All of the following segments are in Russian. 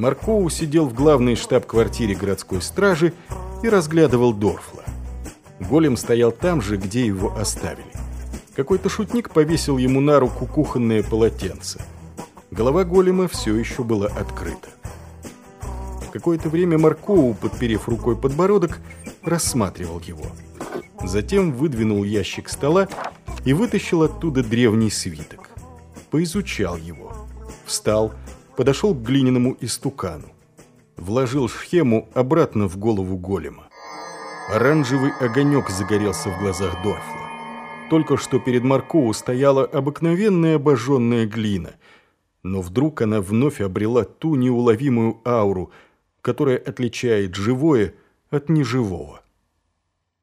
Маркоу сидел в главной штаб-квартире городской стражи и разглядывал Дорфла. Голем стоял там же, где его оставили. Какой-то шутник повесил ему на руку кухонное полотенце. Голова голема все еще была открыта. Какое-то время Маркоу, подперев рукой подбородок, рассматривал его. Затем выдвинул ящик стола и вытащил оттуда древний свиток. Поизучал его. Встал, подошел к глиняному истукану. Вложил схему обратно в голову голема. Оранжевый огонек загорелся в глазах Дорфла. Только что перед Маркоу стояла обыкновенная обожженная глина, но вдруг она вновь обрела ту неуловимую ауру, которая отличает живое от неживого.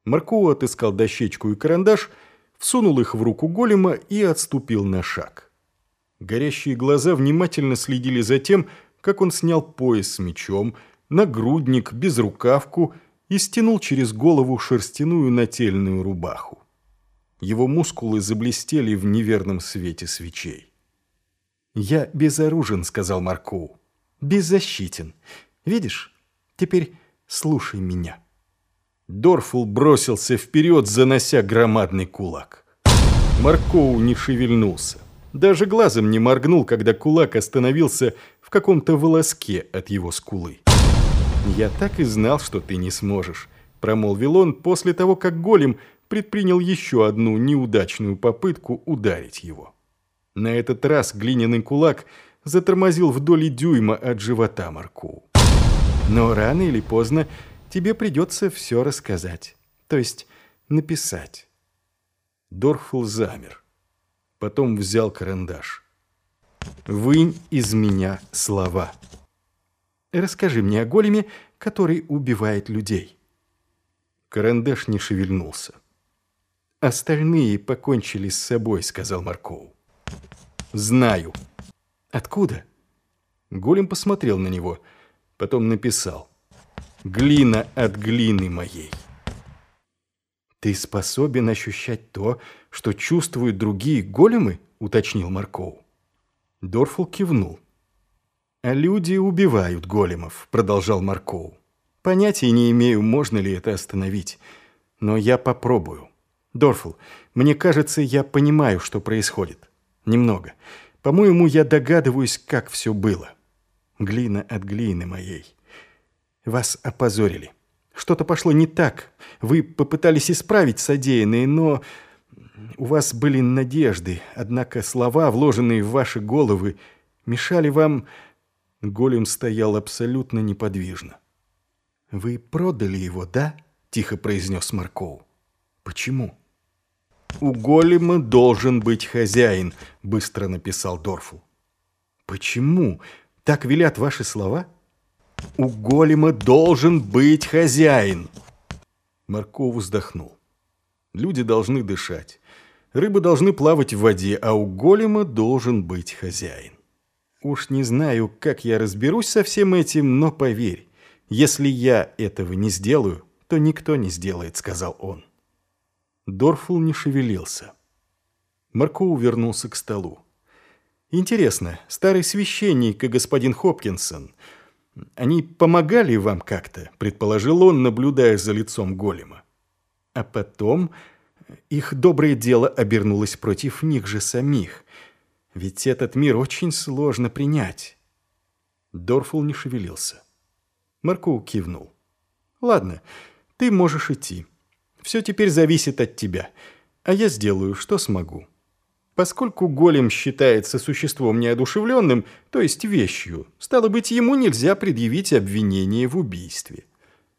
Маркоу отыскал дощечку и карандаш, всунул их в руку голема и отступил на шаг. Горящие глаза внимательно следили за тем, как он снял пояс с мечом, нагрудник, безрукавку и стянул через голову шерстяную нательную рубаху. Его мускулы заблестели в неверном свете свечей. «Я безоружен», — сказал Маркоу. «Беззащитен. Видишь? Теперь слушай меня». Дорфул бросился вперед, занося громадный кулак. Маркоу не шевельнулся. Даже глазом не моргнул, когда кулак остановился в каком-то волоске от его скулы. «Я так и знал, что ты не сможешь», — промолвил он после того, как голем предпринял еще одну неудачную попытку ударить его. На этот раз глиняный кулак затормозил вдоль дюйма от живота Марку. Но рано или поздно тебе придется все рассказать, то есть написать. Дорфул замер. Потом взял карандаш. «Вынь из меня слова. Расскажи мне о големе, который убивает людей». Карандаш не шевельнулся. «Остальные покончили с собой», — сказал Маркоу. «Знаю». «Откуда?» Голем посмотрел на него, потом написал. «Глина от глины моей». «Ты способен ощущать то, что чувствуют другие големы?» — уточнил Маркоу. Дорфул кивнул. «А люди убивают големов», — продолжал Маркоу. «Понятия не имею, можно ли это остановить, но я попробую». Дорфул, мне кажется, я понимаю, что происходит. Немного. По-моему, я догадываюсь, как все было. Глина от глины моей. Вас опозорили. Что-то пошло не так. Вы попытались исправить содеянное, но у вас были надежды. Однако слова, вложенные в ваши головы, мешали вам... Голем стоял абсолютно неподвижно. «Вы продали его, да?» – тихо произнес Маркоу. «Почему?» «У голема должен быть хозяин», — быстро написал Дорфу. «Почему? Так велят ваши слова?» «У голема должен быть хозяин!» Марков вздохнул. «Люди должны дышать. Рыбы должны плавать в воде, а у голема должен быть хозяин. Уж не знаю, как я разберусь со всем этим, но поверь, если я этого не сделаю, то никто не сделает», — сказал он. Дорфул не шевелился. Маркоу вернулся к столу. «Интересно, старый священник и господин Хопкинсон, они помогали вам как-то?» – предположил он, наблюдая за лицом голема. А потом их доброе дело обернулось против них же самих. Ведь этот мир очень сложно принять. Дорфул не шевелился. Маркоу кивнул. «Ладно, ты можешь идти». Все теперь зависит от тебя, а я сделаю, что смогу. Поскольку голем считается существом неодушевленным, то есть вещью, стало быть, ему нельзя предъявить обвинение в убийстве.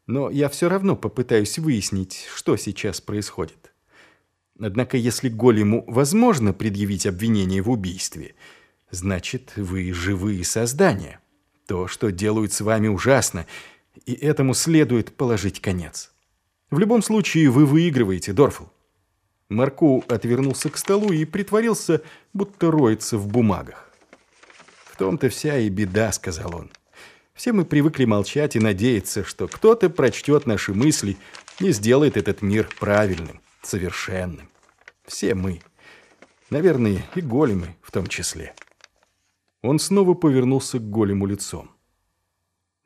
Но я все равно попытаюсь выяснить, что сейчас происходит. Однако, если голему возможно предъявить обвинение в убийстве, значит, вы живые создания. То, что делают с вами, ужасно, и этому следует положить конец. В любом случае вы выигрываете, Дорфл. Марку отвернулся к столу и притворился, будто роется в бумагах. «В том-то вся и беда», — сказал он. «Все мы привыкли молчать и надеяться, что кто-то прочтет наши мысли и сделает этот мир правильным, совершенным. Все мы. Наверное, и големы в том числе». Он снова повернулся к голему лицом.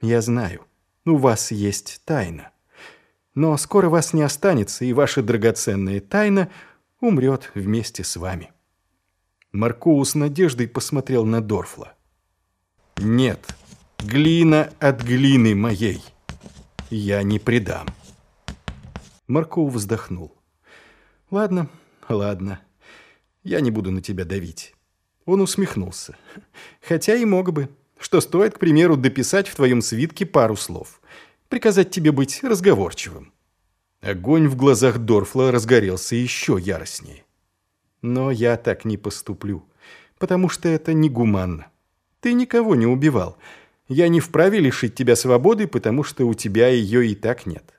Я знаю, у вас есть тайна. Но скоро вас не останется, и ваша драгоценная тайна умрет вместе с вами. Маркоу с надеждой посмотрел на Дорфла. «Нет, глина от глины моей. Я не предам». Маркоу вздохнул. «Ладно, ладно. Я не буду на тебя давить». Он усмехнулся. «Хотя и мог бы. Что стоит, к примеру, дописать в твоем свитке пару слов. Приказать тебе быть разговорчивым». Огонь в глазах Дорфла разгорелся еще яростнее. «Но я так не поступлю, потому что это негуманно. Ты никого не убивал. Я не вправе лишить тебя свободы, потому что у тебя ее и так нет.